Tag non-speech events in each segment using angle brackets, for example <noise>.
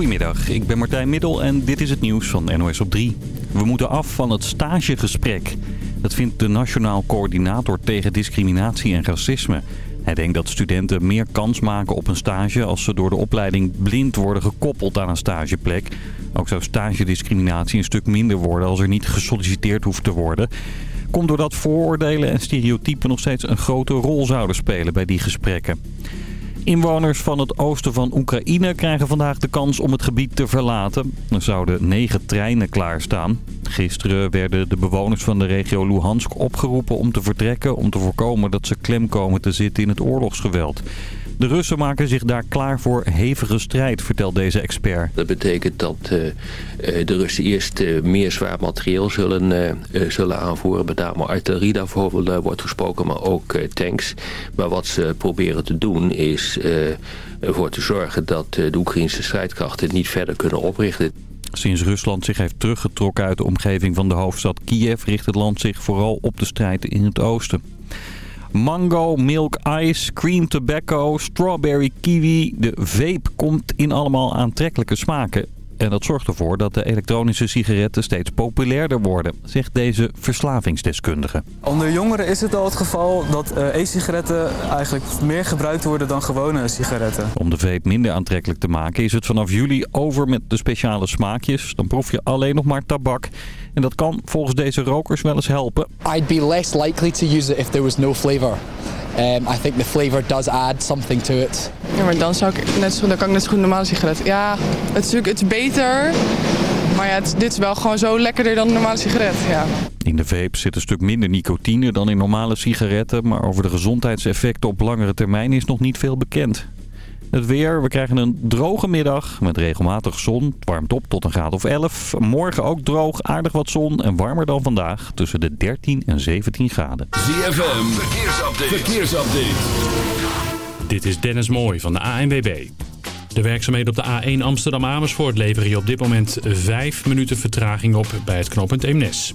Goedemiddag, ik ben Martijn Middel en dit is het nieuws van NOS op 3. We moeten af van het stagegesprek. Dat vindt de Nationaal Coördinator tegen Discriminatie en Racisme. Hij denkt dat studenten meer kans maken op een stage als ze door de opleiding blind worden gekoppeld aan een stageplek. Ook zou stagediscriminatie een stuk minder worden als er niet gesolliciteerd hoeft te worden. Komt doordat vooroordelen en stereotypen nog steeds een grote rol zouden spelen bij die gesprekken. Inwoners van het oosten van Oekraïne krijgen vandaag de kans om het gebied te verlaten. Er zouden negen treinen klaarstaan. Gisteren werden de bewoners van de regio Luhansk opgeroepen om te vertrekken... om te voorkomen dat ze klem komen te zitten in het oorlogsgeweld. De Russen maken zich daar klaar voor hevige strijd, vertelt deze expert. Dat betekent dat uh, de Russen eerst uh, meer zwaar materieel zullen, zullen aanvoeren. Met name artillerie daarvoor wordt gesproken, maar ook tanks. Maar wat ze proberen te doen is ervoor te zorgen dat de Oekraïnse strijdkrachten niet verder kunnen oprichten. Sinds Rusland zich heeft teruggetrokken uit de omgeving van de hoofdstad Kiev... richt het land zich vooral op de strijd in het oosten. Mango, milk ice, cream tobacco, strawberry kiwi. De vape komt in allemaal aantrekkelijke smaken. En dat zorgt ervoor dat de elektronische sigaretten steeds populairder worden, zegt deze verslavingsdeskundige. Onder jongeren is het al het geval dat uh, e-sigaretten eigenlijk meer gebruikt worden dan gewone sigaretten. Om de vape minder aantrekkelijk te maken is het vanaf juli over met de speciale smaakjes. Dan proef je alleen nog maar tabak. En dat kan volgens deze rokers wel eens helpen. I'd be less likely to use it if there was no flavor. Um, I think the flavor does add something to it. Ja, maar dan, zou ik net zo, dan kan ik net zo goed een normale sigaret. Ja, het is natuurlijk het is beter. Maar ja, het, dit is wel gewoon zo lekkerder dan een normale sigaret. Ja. In de vape zit een stuk minder nicotine dan in normale sigaretten. Maar over de gezondheidseffecten op langere termijn is nog niet veel bekend. Het weer, we krijgen een droge middag met regelmatig zon. Het warmt op tot een graad of 11. Morgen ook droog, aardig wat zon en warmer dan vandaag. Tussen de 13 en 17 graden. ZFM, verkeersupdate. verkeersupdate. Dit is Dennis Mooij van de ANWB. De werkzaamheden op de A1 Amsterdam-Amersfoort leveren je op dit moment 5 minuten vertraging op bij het knooppunt Eemnes.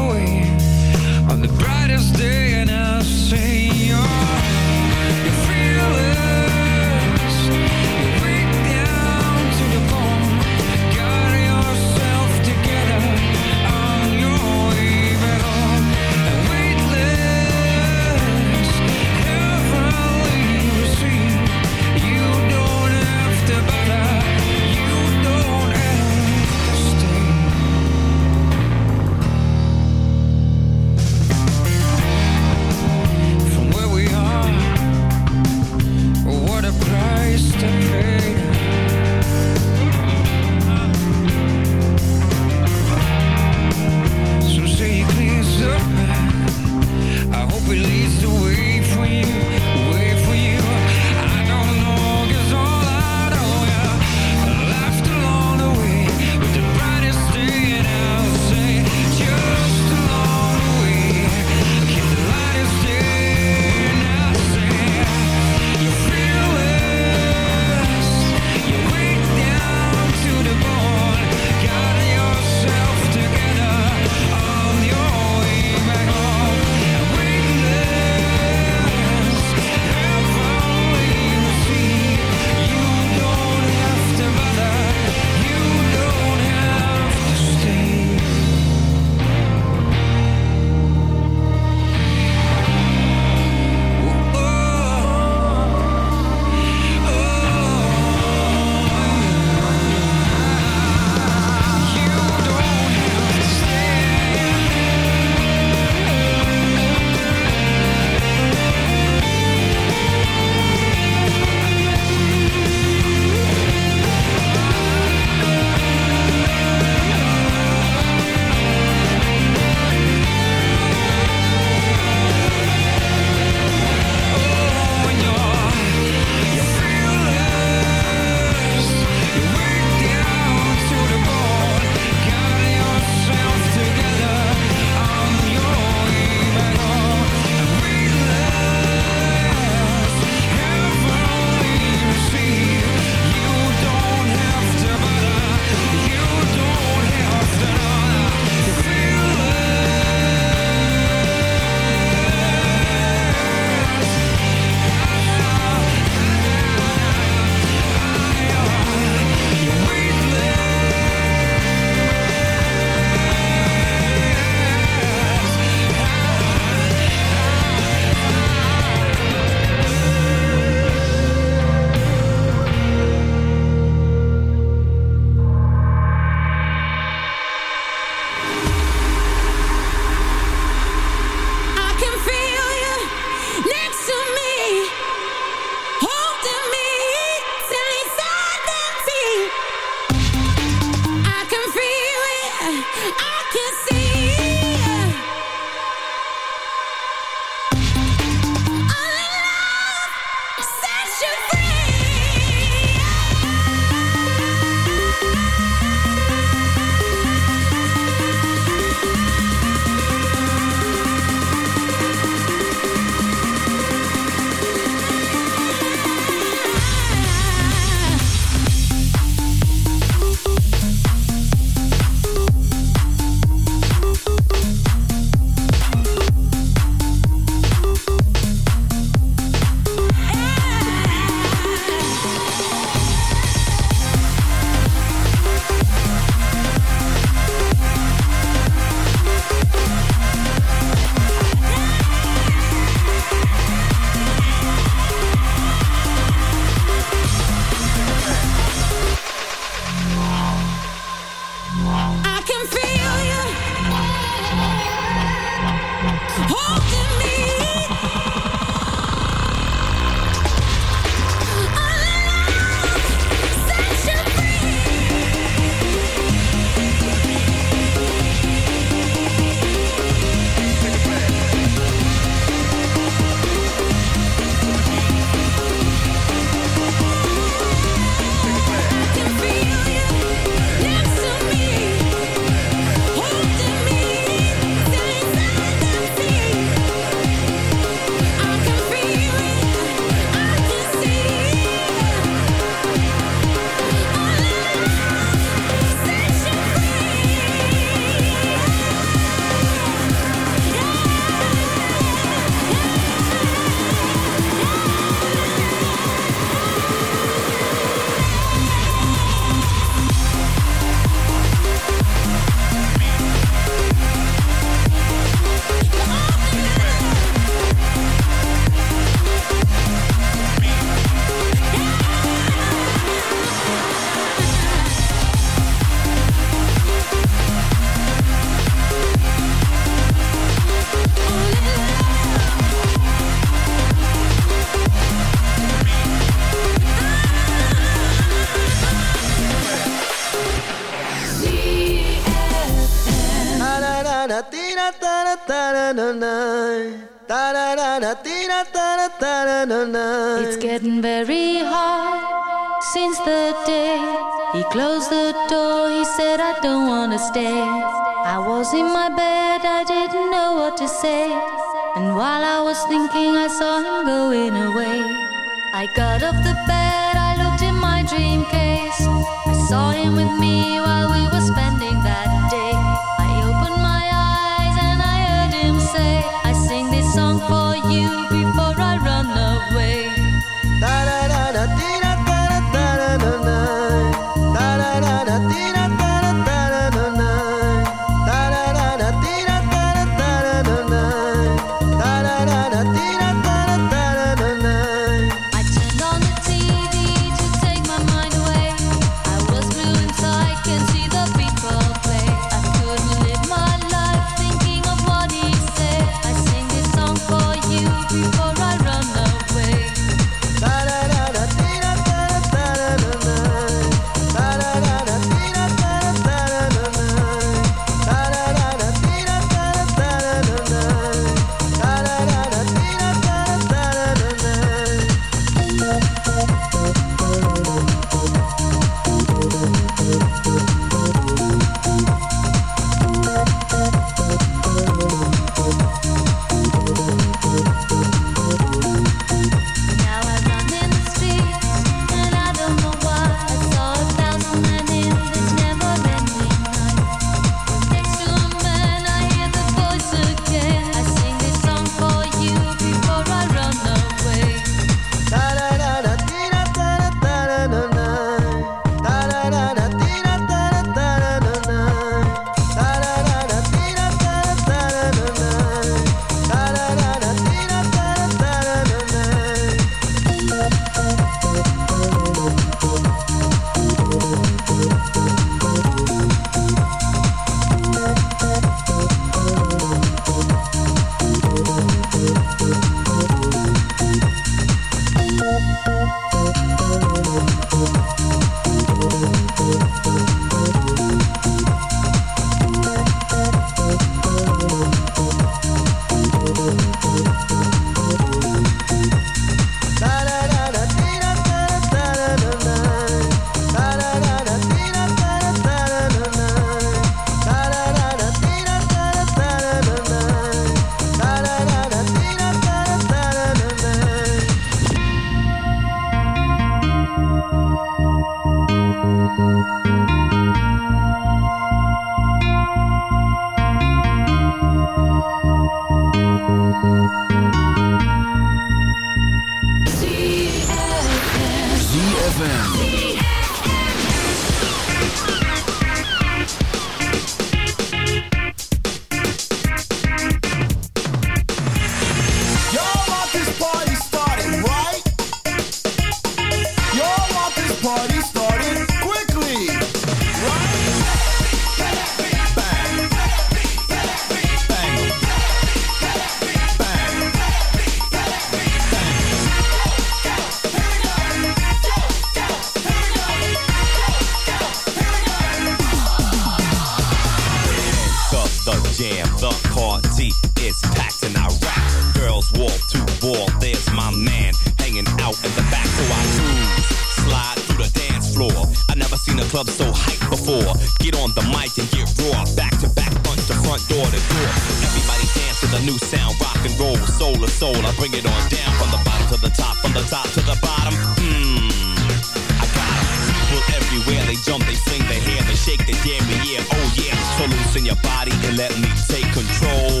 In your body and let me take control.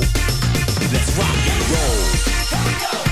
Let's rock and roll. Here we go.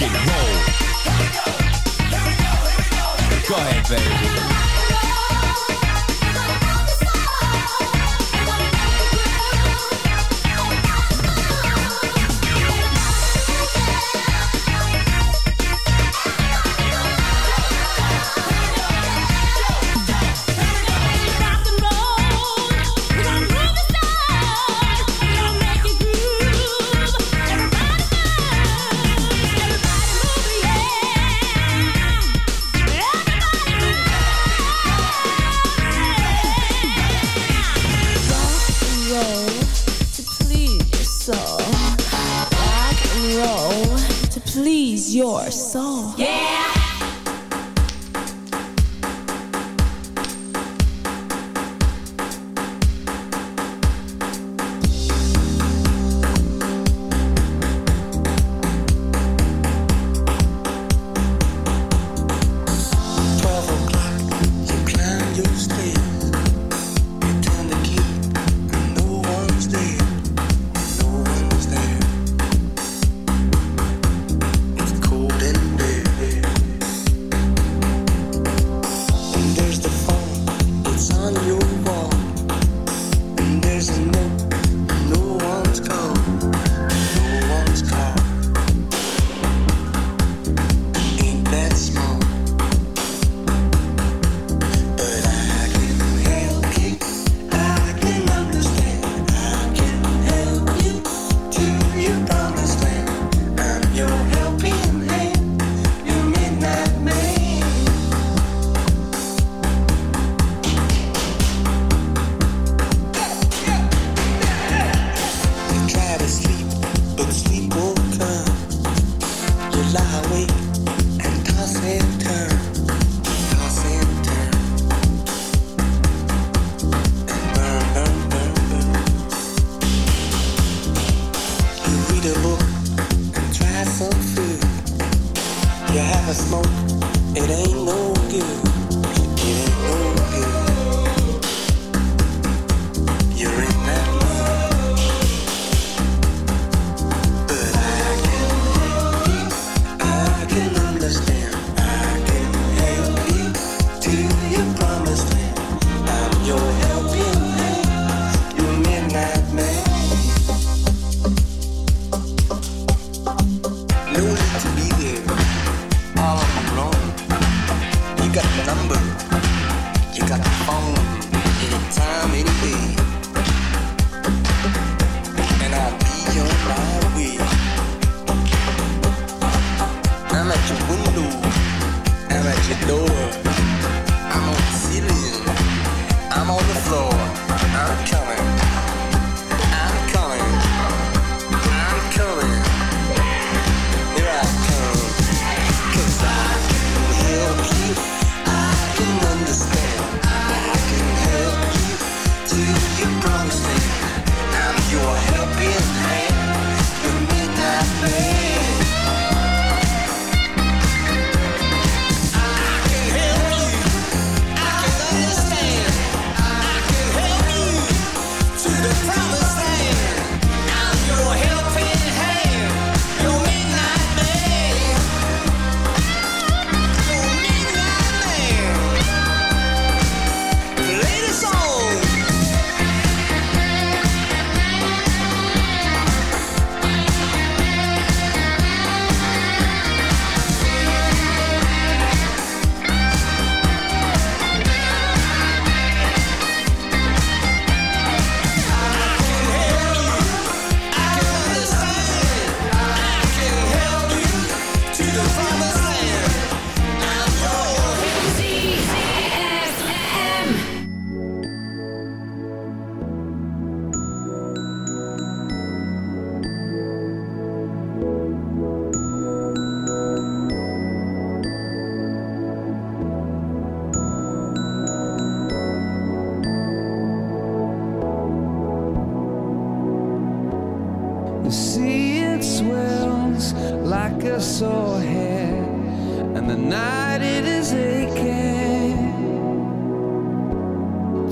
and roll. Go ahead, baby.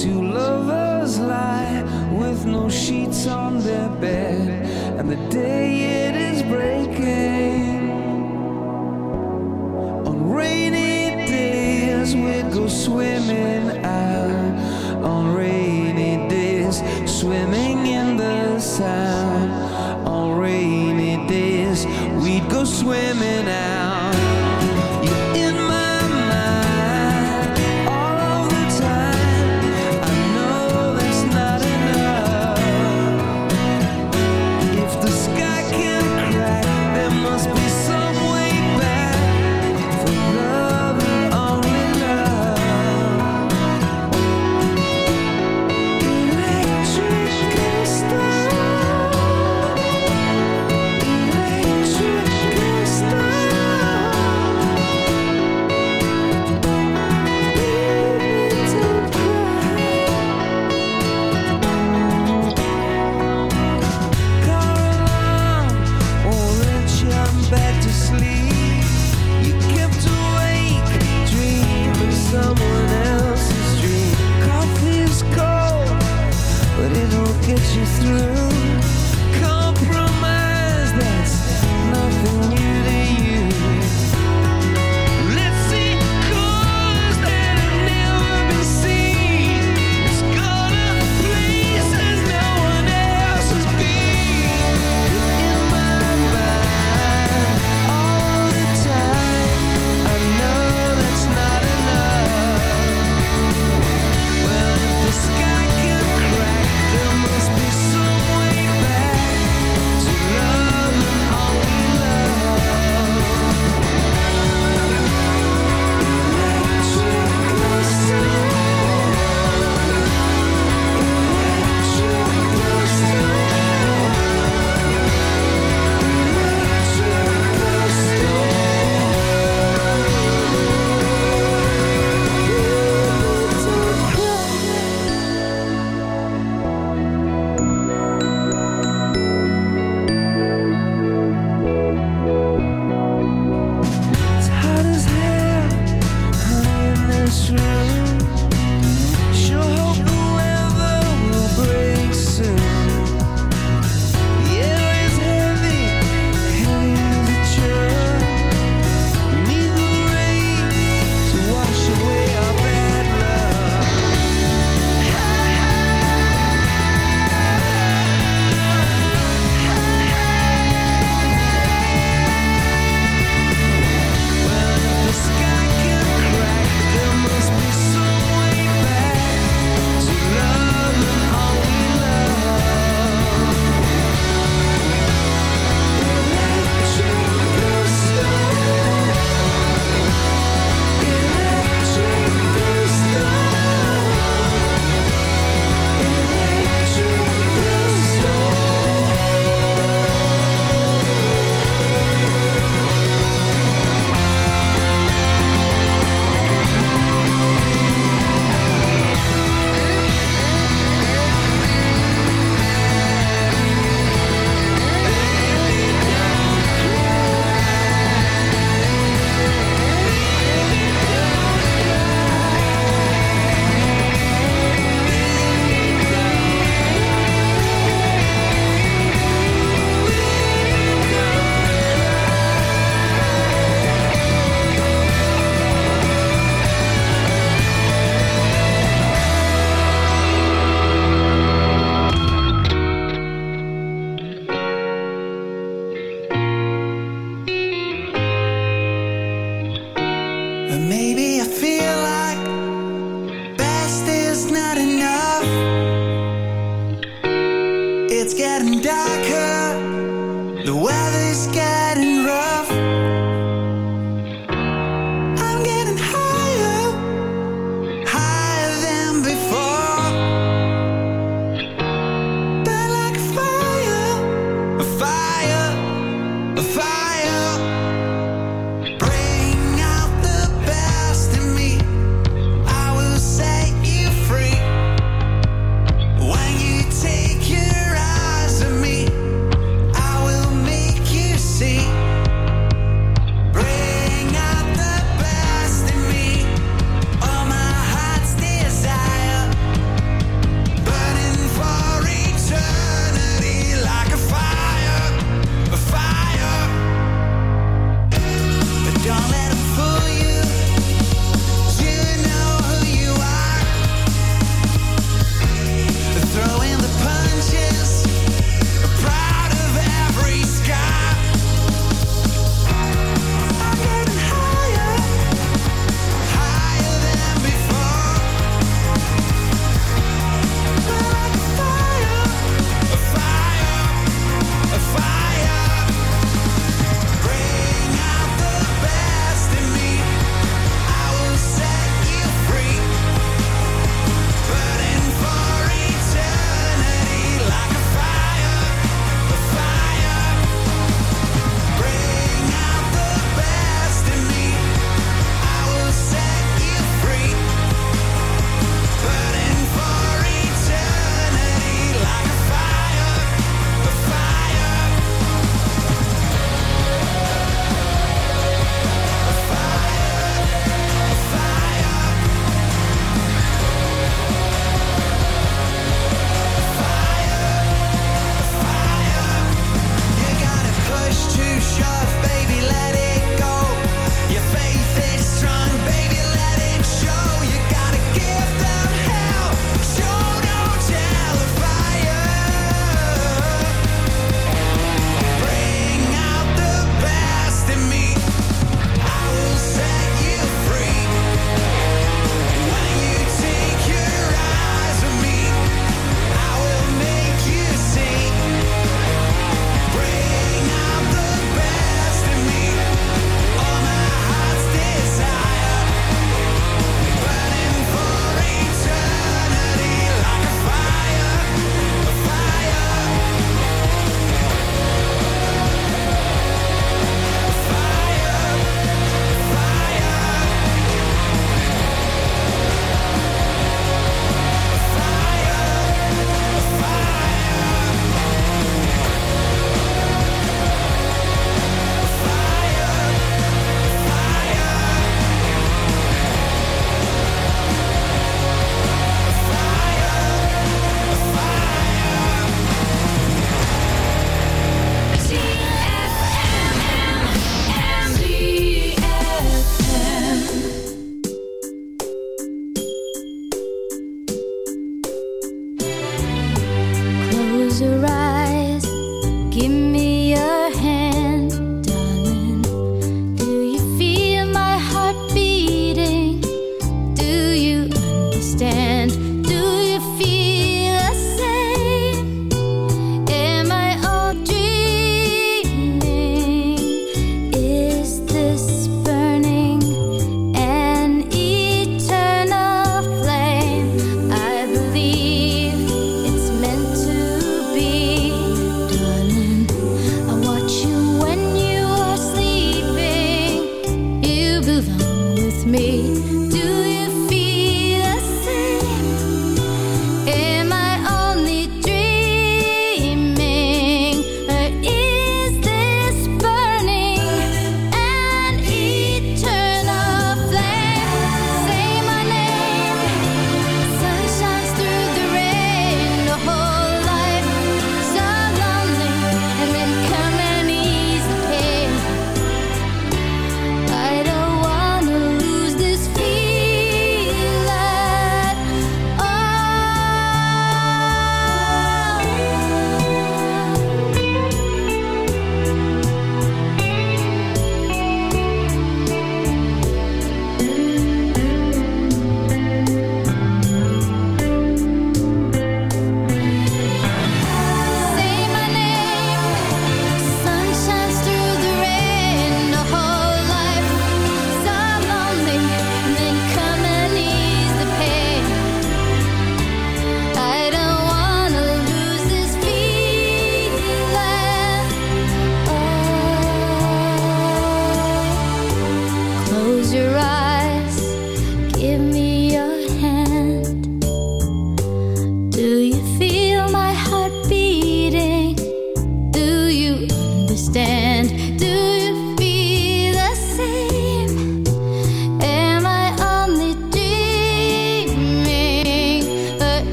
Two lovers lie with no sheets on their bed, and the day it is breaking. On rainy days, we go swimming out. On rainy days, swimming in the sand.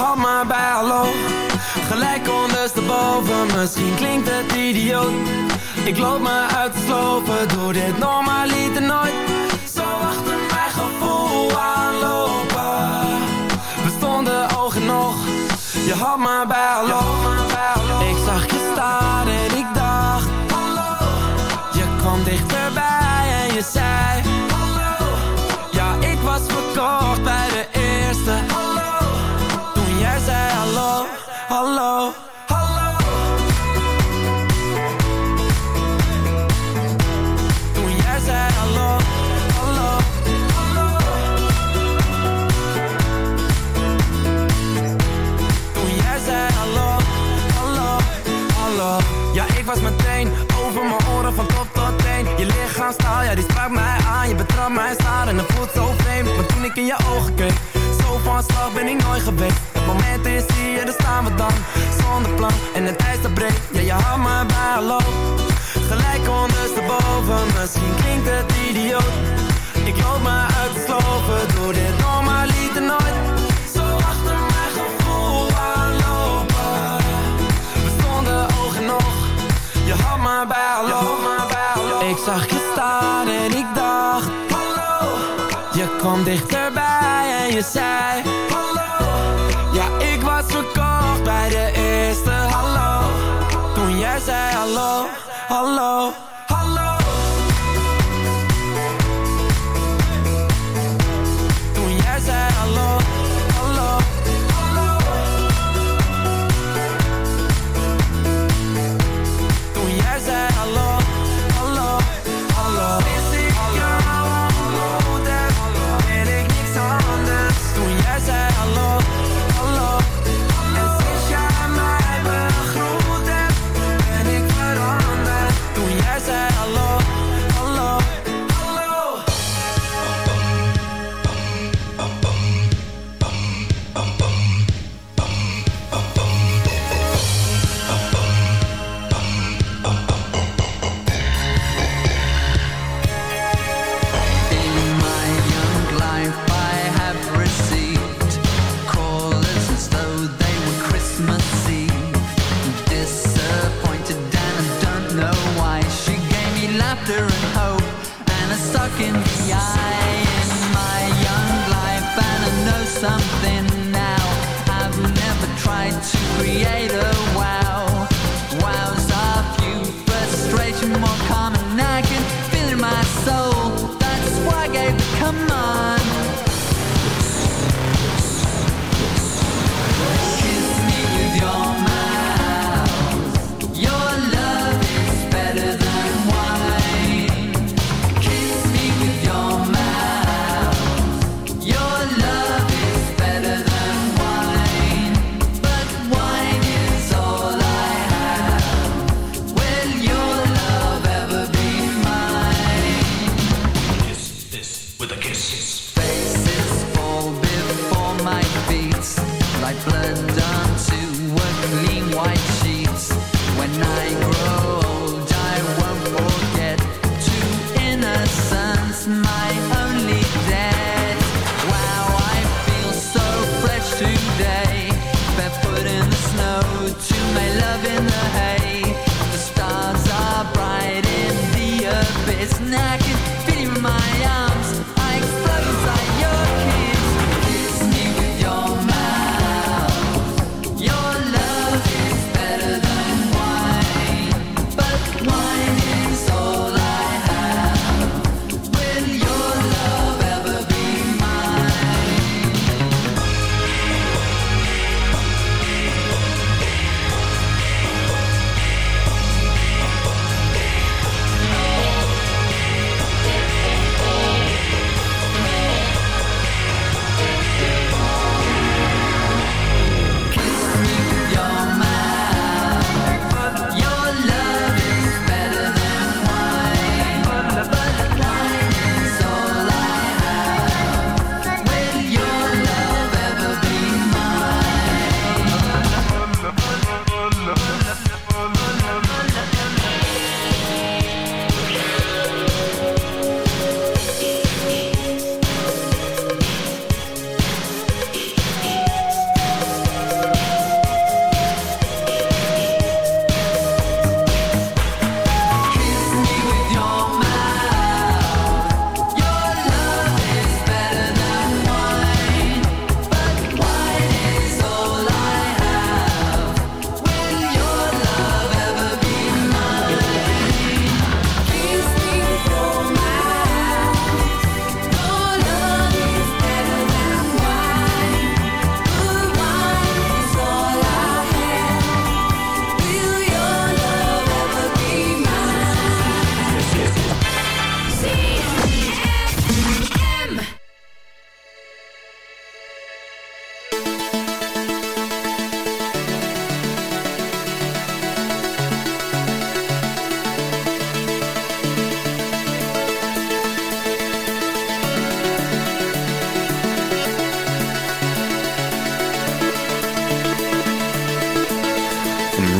had maar bij hallo. Gelijk ondersteboven, misschien klinkt het idioot. Ik loop me uit te slopen, doe dit normaliter nooit. Zo achter mijn gevoel aanlopen. We stonden oog nog, je had maar bij hallo. Ik zag je staan en ik dacht, hallo. Je kwam dichterbij en je zei ben ik nooit geweest. Het moment is hier, daar staan we dan. Zonder plan en het ijs dat breekt Ja, je houdt me bij hallo Gelijk ondersteboven Misschien klinkt het idioot. Ik loop maar uit de sloven Doe dit normaal lieten nooit. Zo achter mijn gevoel aanlopen. We stonden oog in oog Je houdt me bij hallo Ik zag je staan en ik dacht Hallo. Je kwam dichterbij en je zei Hello, hello.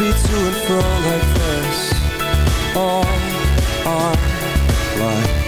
be to and fro like this all our life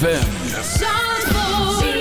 ZFM.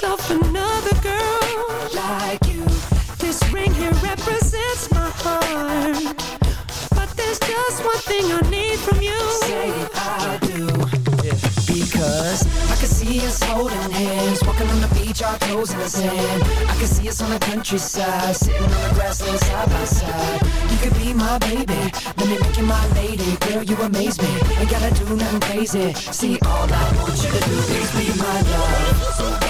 Myself another girl like you. This ring here represents my heart. But there's just one thing I need from you. Say I do. Because I can see us holding hands, walking on the beach, our toes in the sand. I can see us on the countryside, sitting on the grassland side by side. You could be my baby, let me make you my lady. Girl, you amaze me, ain't gotta do nothing crazy. See, all I want you to do is be my love. So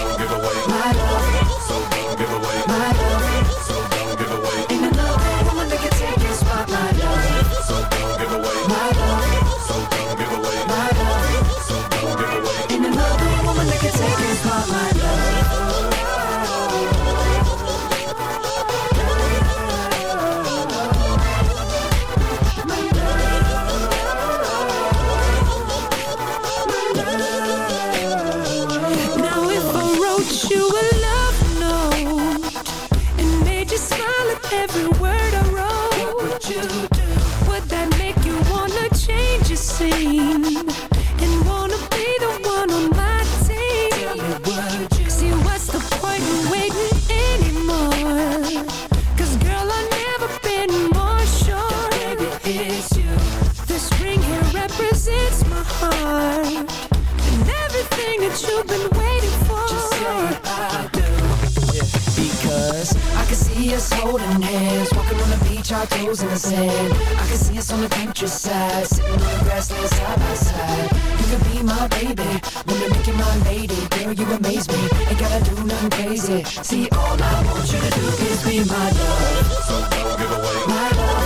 beach, our toes in the sand. I can see us on the countryside, sitting on the grassland side by side. You could be my baby, wanna make you my lady. Girl, you amaze me, ain't gotta do nothing crazy. See, all I want you to do is be my love. So don't give away. My love,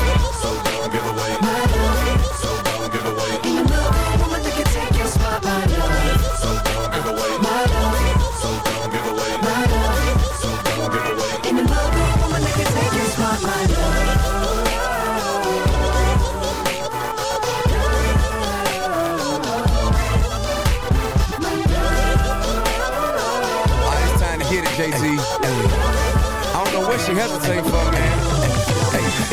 Hey,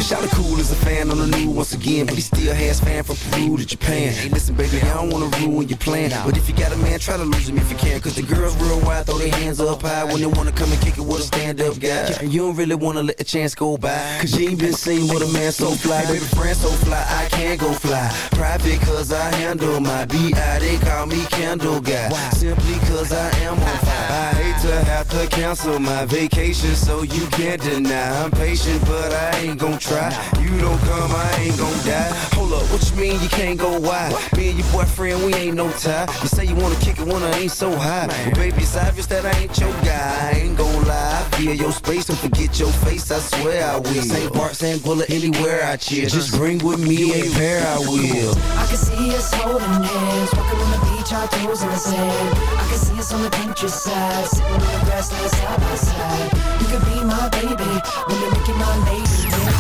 Shout out cool as a fan on the new once again, but he still has fan from Peru to Japan. Hey, listen, baby, I don't wanna ruin your plan. But if you got a man, try to lose him if you can. Cause the girls real wide, throw their hands up high when they wanna come and kick it with a stand up guy. And you don't really wanna let the chance go by. Cause you ain't been seen with a man so fly. Baby, friend so fly, I can't go fly. Private cause I handle my BI, they call me Candle Guy. Simply cause I am on fire. <laughs> I hate to have to cancel my vacation, so you can't deny. I'm patient, but I ain't gon' try. You don't come, I ain't gon' die. Hold up, what you mean you can't go wide? Me and your boyfriend, we ain't no tie. You say you wanna kick it when I ain't so high. But baby, it's obvious that I ain't your guy. I ain't gon' lie. Feel your space, don't forget your face, I swear I will. St. Bart, St. Bullet, anywhere I cheer. Just bring with me a pair, I will. I can see us holding hands, walking on the beach, our toes in the sand. I can see us on the Pinterest countryside, sitting on the grassland side by side. You could be my baby, wanna make you my lady.